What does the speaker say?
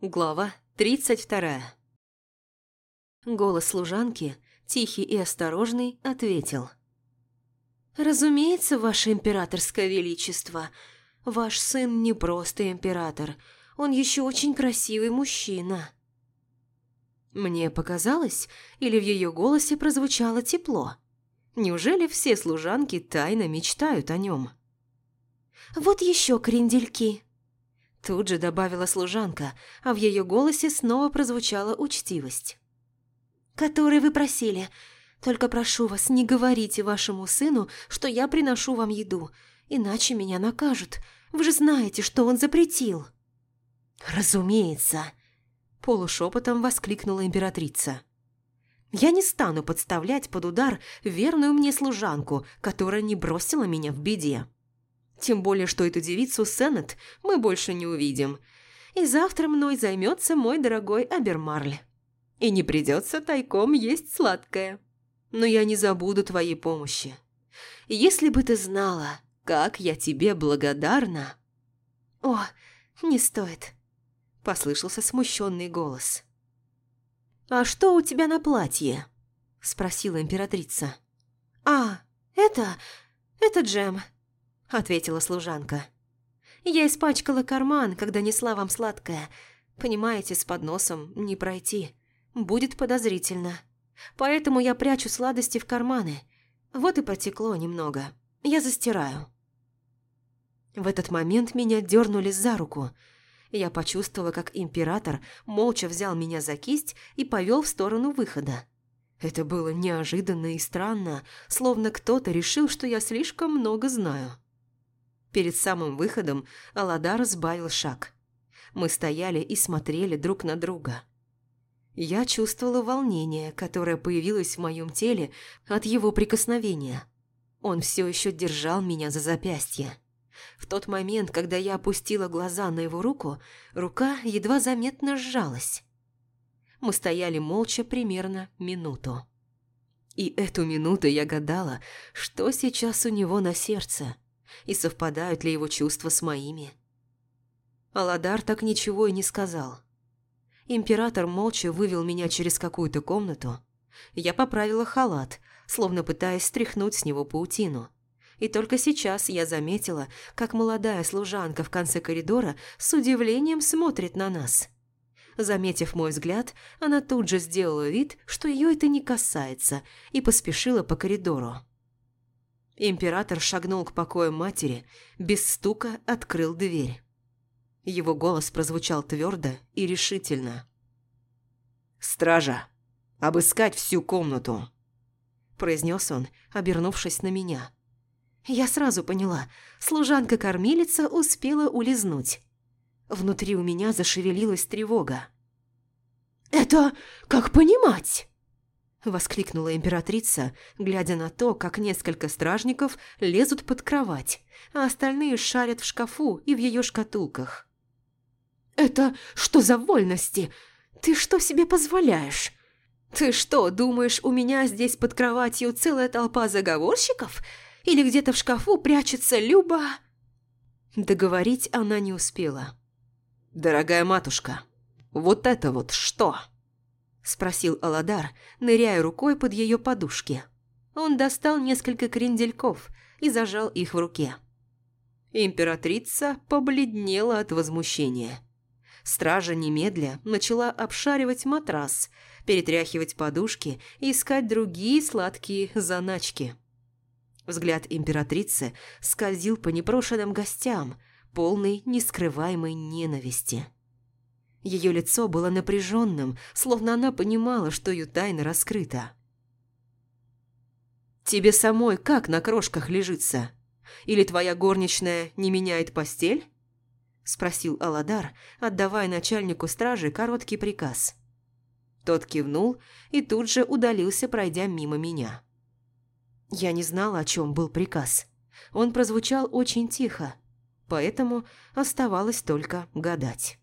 Глава 32 Голос служанки, тихий и осторожный, ответил. «Разумеется, ваше императорское величество, ваш сын не просто император, он еще очень красивый мужчина». Мне показалось, или в ее голосе прозвучало тепло. Неужели все служанки тайно мечтают о нем? «Вот еще крендельки!» Тут же добавила служанка, а в ее голосе снова прозвучала учтивость. «Который вы просили. Только прошу вас, не говорите вашему сыну, что я приношу вам еду, иначе меня накажут. Вы же знаете, что он запретил». «Разумеется!» – полушепотом воскликнула императрица. «Я не стану подставлять под удар верную мне служанку, которая не бросила меня в беде». Тем более, что эту девицу Сеннет мы больше не увидим. И завтра мной займется мой дорогой Абермарль. И не придется тайком есть сладкое. Но я не забуду твоей помощи. Если бы ты знала, как я тебе благодарна... О, не стоит. Послышался смущенный голос. «А что у тебя на платье?» Спросила императрица. «А, это... это джем», – ответила служанка. «Я испачкала карман, когда несла вам сладкое. Понимаете, с подносом не пройти. Будет подозрительно. Поэтому я прячу сладости в карманы. Вот и протекло немного. Я застираю». В этот момент меня дернули за руку. Я почувствовала, как император молча взял меня за кисть и повел в сторону выхода. Это было неожиданно и странно, словно кто-то решил, что я слишком много знаю. Перед самым выходом Аладар сбавил шаг. Мы стояли и смотрели друг на друга. Я чувствовала волнение, которое появилось в моем теле от его прикосновения. Он все еще держал меня за запястье. В тот момент, когда я опустила глаза на его руку, рука едва заметно сжалась. Мы стояли молча примерно минуту. И эту минуту я гадала, что сейчас у него на сердце – и совпадают ли его чувства с моими. Аладар так ничего и не сказал. Император молча вывел меня через какую-то комнату. Я поправила халат, словно пытаясь стряхнуть с него паутину. И только сейчас я заметила, как молодая служанка в конце коридора с удивлением смотрит на нас. Заметив мой взгляд, она тут же сделала вид, что ее это не касается, и поспешила по коридору. Император шагнул к покою матери, без стука открыл дверь. Его голос прозвучал твердо и решительно. «Стража! Обыскать всю комнату!» произнес он, обернувшись на меня. Я сразу поняла, служанка-кормилица успела улизнуть. Внутри у меня зашевелилась тревога. «Это как понимать?» – воскликнула императрица, глядя на то, как несколько стражников лезут под кровать, а остальные шарят в шкафу и в ее шкатулках. «Это что за вольности? Ты что себе позволяешь? Ты что, думаешь, у меня здесь под кроватью целая толпа заговорщиков? Или где-то в шкафу прячется Люба?» Договорить она не успела. «Дорогая матушка, вот это вот что?» Спросил Аладар, ныряя рукой под ее подушки. Он достал несколько крендельков и зажал их в руке. Императрица побледнела от возмущения. Стража немедля начала обшаривать матрас, перетряхивать подушки и искать другие сладкие заначки. Взгляд императрицы скользил по непрошенным гостям, полный нескрываемой ненависти. Ее лицо было напряженным, словно она понимала, что ее тайна раскрыта. «Тебе самой как на крошках лежится? Или твоя горничная не меняет постель?» Спросил Аладар, отдавая начальнику стражи короткий приказ. Тот кивнул и тут же удалился, пройдя мимо меня. Я не знала, о чем был приказ. Он прозвучал очень тихо, поэтому оставалось только гадать.